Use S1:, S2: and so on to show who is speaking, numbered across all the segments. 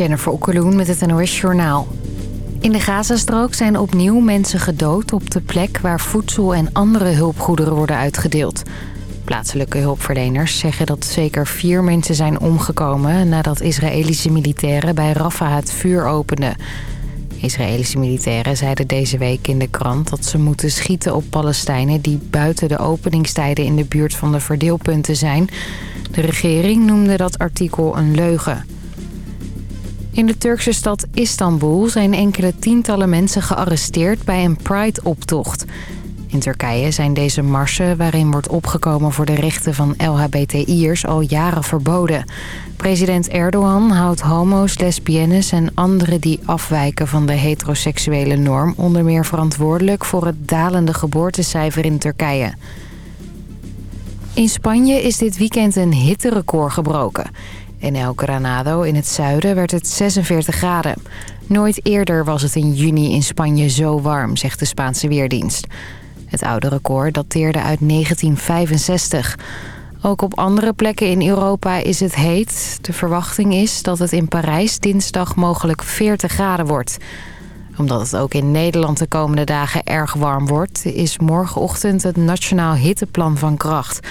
S1: Jennifer Okkeloen met het NOS Journaal. In de Gazastrook zijn opnieuw mensen gedood op de plek waar voedsel en andere hulpgoederen worden uitgedeeld. Plaatselijke hulpverleners zeggen dat zeker vier mensen zijn omgekomen nadat Israëlische militairen bij Rafah het vuur openden. Israëlische militairen zeiden deze week in de krant dat ze moeten schieten op Palestijnen die buiten de openingstijden in de buurt van de verdeelpunten zijn. De regering noemde dat artikel een leugen. In de Turkse stad Istanbul zijn enkele tientallen mensen gearresteerd bij een Pride-optocht. In Turkije zijn deze marsen waarin wordt opgekomen voor de rechten van LHBTI'ers al jaren verboden. President Erdogan houdt homo's, lesbiennes en anderen die afwijken van de heteroseksuele norm... onder meer verantwoordelijk voor het dalende geboortecijfer in Turkije. In Spanje is dit weekend een hitterecord gebroken. In El Granado in het zuiden werd het 46 graden. Nooit eerder was het in juni in Spanje zo warm, zegt de Spaanse Weerdienst. Het oude record dateerde uit 1965. Ook op andere plekken in Europa is het heet. De verwachting is dat het in Parijs dinsdag mogelijk 40 graden wordt. Omdat het ook in Nederland de komende dagen erg warm wordt... is morgenochtend het Nationaal Hitteplan van kracht.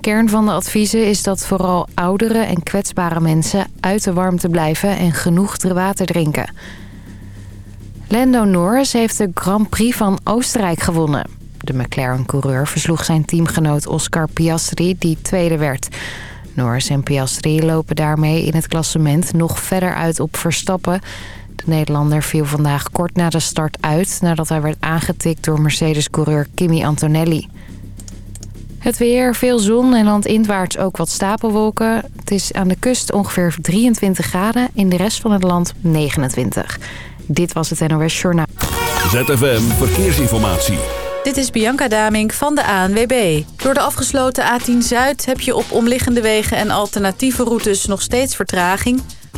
S1: Kern van de adviezen is dat vooral oudere en kwetsbare mensen... uit de warmte blijven en genoeg water drinken. Lando Norris heeft de Grand Prix van Oostenrijk gewonnen. De McLaren-coureur versloeg zijn teamgenoot Oscar Piastri, die tweede werd. Norris en Piastri lopen daarmee in het klassement nog verder uit op Verstappen. De Nederlander viel vandaag kort na de start uit... nadat hij werd aangetikt door Mercedes-coureur Kimi Antonelli. Het weer, veel zon en landinwaarts ook wat stapelwolken. Het is aan de kust ongeveer 23 graden, in de rest van het land 29. Dit was het NOS Journaal.
S2: ZFM Verkeersinformatie.
S3: Dit is Bianca Damink van de ANWB. Door de afgesloten A10 Zuid heb je op omliggende wegen en alternatieve routes nog steeds vertraging.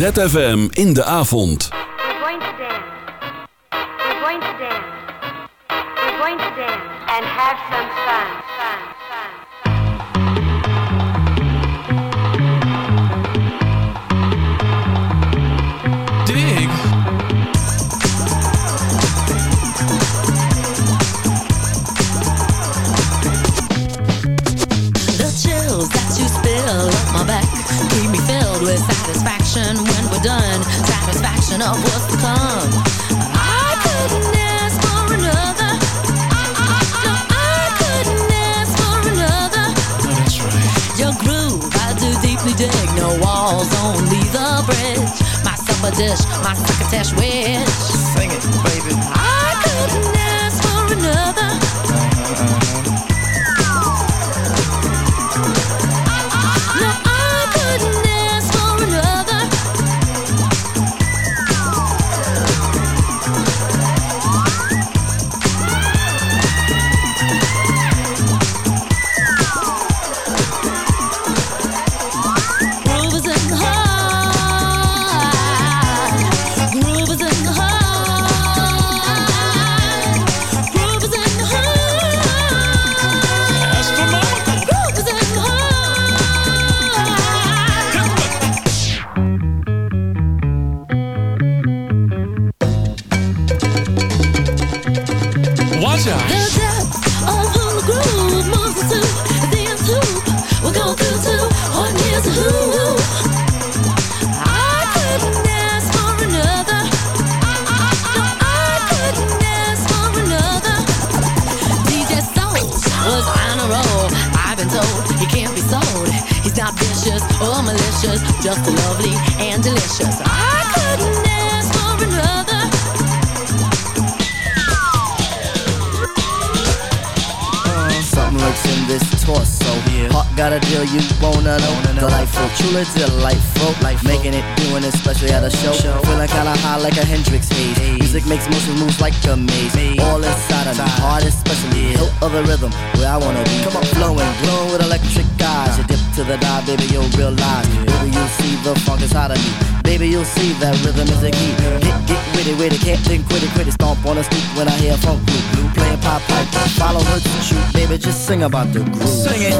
S2: ZFM in de avond.
S4: We're going to dance. We're going to dance. We're going to dance and have some fun. Fun. Fun.
S5: Dig.
S6: The chills that you spill up my back keep me filled with satisfaction when we're done. Satisfaction of what's to come. I couldn't ask for another. No, I couldn't ask for another.
S5: That's right.
S6: Your groove, I do deeply dig. No walls, only the bridge. My supper dish, my crocketesh wish.
S5: Sing it, baby.
S6: I couldn't ask for another.
S7: Sing about the groove. Sing it.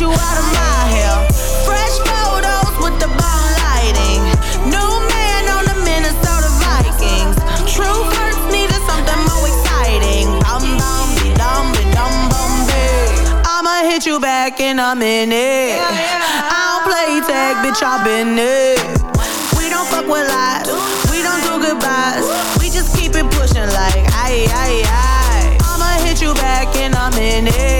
S8: you out of my hair. Fresh photos with the bomb lighting. New man on the Minnesota Vikings. True hurts needed something more exciting. Bum be dum be dum bum be. I'ma hit you back in a minute. I don't play tag, bitch, I've been it. We don't fuck with lies. We don't do goodbyes. We just keep it pushing like aye aye aye. I'ma hit you back in a minute.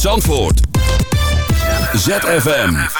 S2: Zandvoort. ZFM.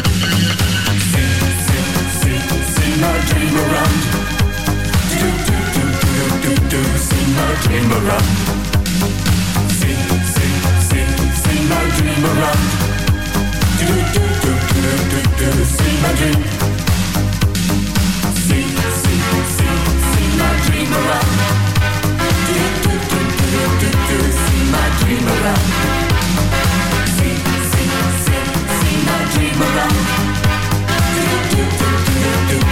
S9: My dream around. Do, do, do, do, do, do, see my dream around. See, see, see, see my dream around. Do, do, do, do, do, do, see my dream. See, see, see, see my dream around. Do, do, do, do, do, do, see my dream around. See, see, see, see my dream around.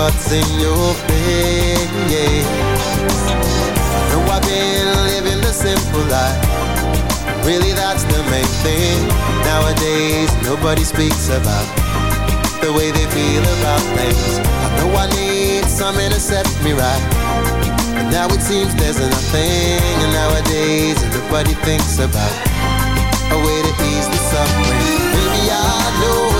S10: what's in your face. No, I've been simple life. Really, that's the main thing. Nowadays, nobody speaks about the way they feel about things. I know I need some to set me right. But now it seems there's nothing. And nowadays, nobody thinks about a way to ease the suffering. Baby, I know